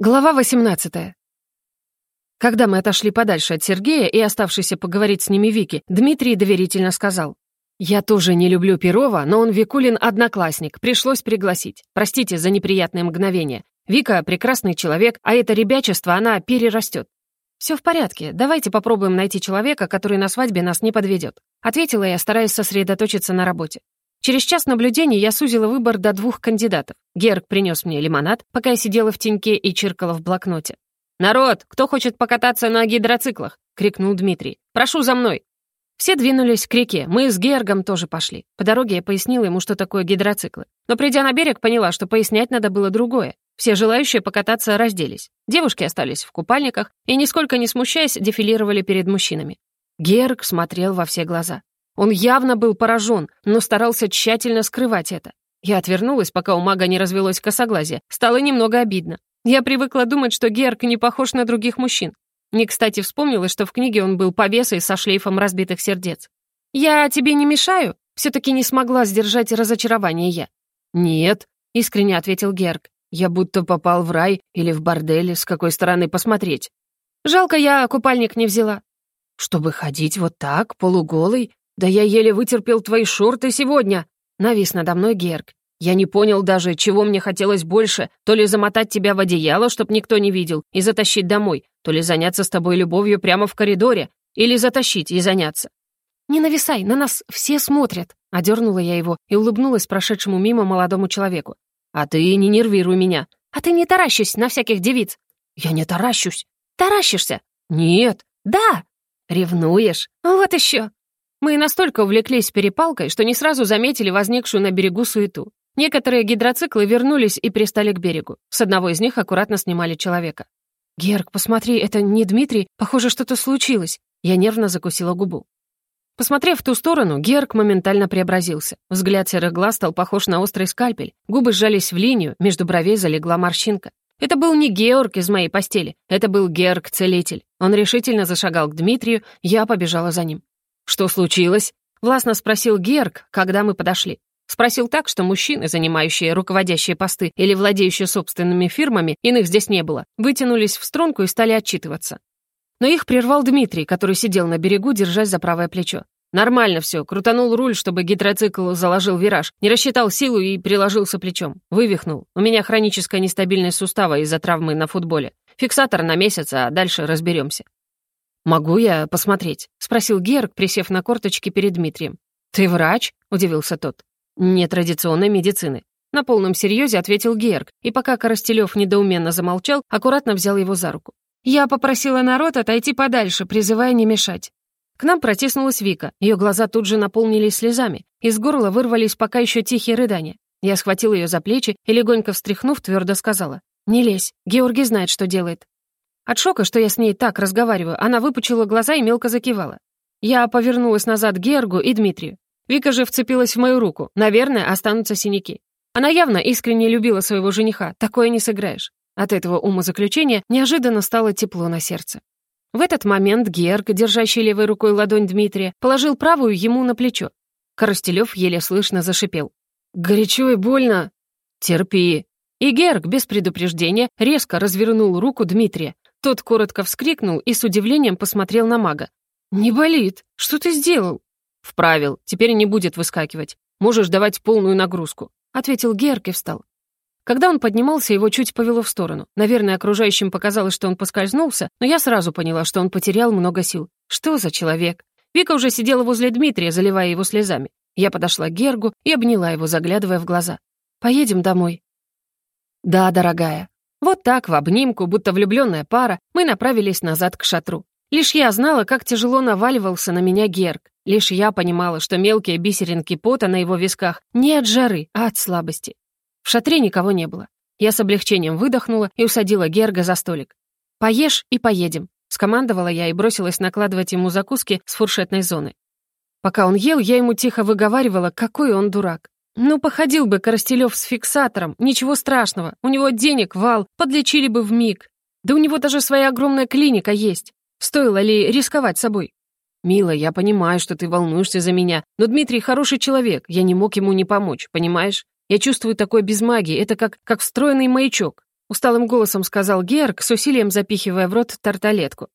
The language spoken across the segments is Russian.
Глава 18. Когда мы отошли подальше от Сергея и оставшейся поговорить с ними Вики, Дмитрий доверительно сказал. «Я тоже не люблю Перова, но он Викулин одноклассник, пришлось пригласить. Простите за неприятные мгновения. Вика — прекрасный человек, а это ребячество она перерастет. «Все в порядке, давайте попробуем найти человека, который на свадьбе нас не подведет», ответила я, стараясь сосредоточиться на работе. Через час наблюдений я сузила выбор до двух кандидатов. Герк принес мне лимонад, пока я сидела в теньке и чиркала в блокноте. «Народ, кто хочет покататься на гидроциклах?» — крикнул Дмитрий. «Прошу за мной!» Все двинулись к реке, мы с Гергом тоже пошли. По дороге я пояснила ему, что такое гидроциклы. Но придя на берег, поняла, что пояснять надо было другое. Все желающие покататься разделись. Девушки остались в купальниках и, нисколько не смущаясь, дефилировали перед мужчинами. Герг смотрел во все глаза. Он явно был поражен, но старался тщательно скрывать это. Я отвернулась, пока у мага не развелось косоглазие. Стало немного обидно. Я привыкла думать, что Герк не похож на других мужчин. Не кстати вспомнилось, что в книге он был повесой со шлейфом разбитых сердец. «Я тебе не мешаю?» Все-таки не смогла сдержать разочарование я. «Нет», — искренне ответил Герк. «Я будто попал в рай или в бордель, с какой стороны посмотреть». «Жалко, я купальник не взяла». «Чтобы ходить вот так, полуголый, «Да я еле вытерпел твои шорты сегодня!» Навис надо мной Герк. Я не понял даже, чего мне хотелось больше, то ли замотать тебя в одеяло, чтоб никто не видел, и затащить домой, то ли заняться с тобой любовью прямо в коридоре, или затащить и заняться. «Не нависай, на нас все смотрят», — одернула я его и улыбнулась прошедшему мимо молодому человеку. «А ты не нервируй меня». «А ты не таращусь на всяких девиц». «Я не таращусь». «Таращишься?» «Нет». «Да». «Ревнуешь?» «Вот еще». Мы настолько увлеклись перепалкой, что не сразу заметили возникшую на берегу суету. Некоторые гидроциклы вернулись и пристали к берегу. С одного из них аккуратно снимали человека. «Герк, посмотри, это не Дмитрий. Похоже, что-то случилось». Я нервно закусила губу. Посмотрев в ту сторону, Герк моментально преобразился. Взгляд серых глаз стал похож на острый скальпель. Губы сжались в линию, между бровей залегла морщинка. Это был не Георг из моей постели, это был Герк-целитель. Он решительно зашагал к Дмитрию, я побежала за ним. «Что случилось?» — властно спросил Герк, когда мы подошли. Спросил так, что мужчины, занимающие руководящие посты или владеющие собственными фирмами, иных здесь не было, вытянулись в струнку и стали отчитываться. Но их прервал Дмитрий, который сидел на берегу, держась за правое плечо. Нормально все, крутанул руль, чтобы гидроцикл заложил вираж, не рассчитал силу и приложился плечом. Вывихнул. У меня хроническая нестабильность сустава из-за травмы на футболе. Фиксатор на месяц, а дальше разберемся. «Могу я посмотреть?» — спросил Герк, присев на корточки перед Дмитрием. «Ты врач?» — удивился тот. «Нетрадиционной медицины». На полном серьезе ответил Герк, и пока Коростелев недоуменно замолчал, аккуратно взял его за руку. Я попросила народ отойти подальше, призывая не мешать. К нам протиснулась Вика, ее глаза тут же наполнились слезами, из горла вырвались пока еще тихие рыдания. Я схватил ее за плечи и, легонько встряхнув, твердо сказала. «Не лезь, Георгий знает, что делает. От шока, что я с ней так разговариваю, она выпучила глаза и мелко закивала. Я повернулась назад к Гергу и Дмитрию. Вика же вцепилась в мою руку. Наверное, останутся синяки. Она явно искренне любила своего жениха. Такое не сыграешь. От этого умозаключения неожиданно стало тепло на сердце. В этот момент Герг, держащий левой рукой ладонь Дмитрия, положил правую ему на плечо. Коростелев еле слышно зашипел. «Горячо и больно!» «Терпи!» И Герг, без предупреждения, резко развернул руку Дмитрия, тот коротко вскрикнул и с удивлением посмотрел на мага. «Не болит. Что ты сделал?» «Вправил. Теперь не будет выскакивать. Можешь давать полную нагрузку», — ответил Герк и встал. Когда он поднимался, его чуть повело в сторону. Наверное, окружающим показалось, что он поскользнулся, но я сразу поняла, что он потерял много сил. Что за человек? Вика уже сидела возле Дмитрия, заливая его слезами. Я подошла к Гергу и обняла его, заглядывая в глаза. «Поедем домой?» «Да, дорогая», вот так, в обнимку, будто влюбленная пара, мы направились назад к шатру. Лишь я знала, как тяжело наваливался на меня Герк. Лишь я понимала, что мелкие бисеринки пота на его висках не от жары, а от слабости. В шатре никого не было. Я с облегчением выдохнула и усадила Герга за столик. «Поешь и поедем», — скомандовала я и бросилась накладывать ему закуски с фуршетной зоны. Пока он ел, я ему тихо выговаривала, какой он дурак. Ну, походил бы Коростелев с фиксатором, ничего страшного. У него денег вал, подлечили бы в миг. Да у него даже своя огромная клиника есть. Стоило ли рисковать собой? «Мила, я понимаю, что ты волнуешься за меня, но Дмитрий хороший человек, я не мог ему не помочь, понимаешь? Я чувствую такое без магии, это как, как встроенный маячок. усталым голосом сказал Георг, с усилием запихивая в рот тарталетку.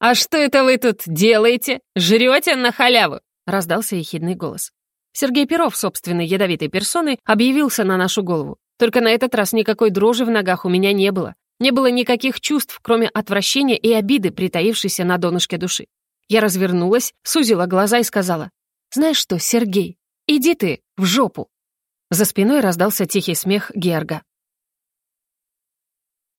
«А что это вы тут делаете? Жрете на халяву?» — раздался ехидный голос. Сергей Перов, собственной ядовитой персоной, объявился на нашу голову. Только на этот раз никакой дрожи в ногах у меня не было. Не было никаких чувств, кроме отвращения и обиды, притаившейся на донышке души. Я развернулась, сузила глаза и сказала, «Знаешь что, Сергей, иди ты в жопу». За спиной раздался тихий смех Герга.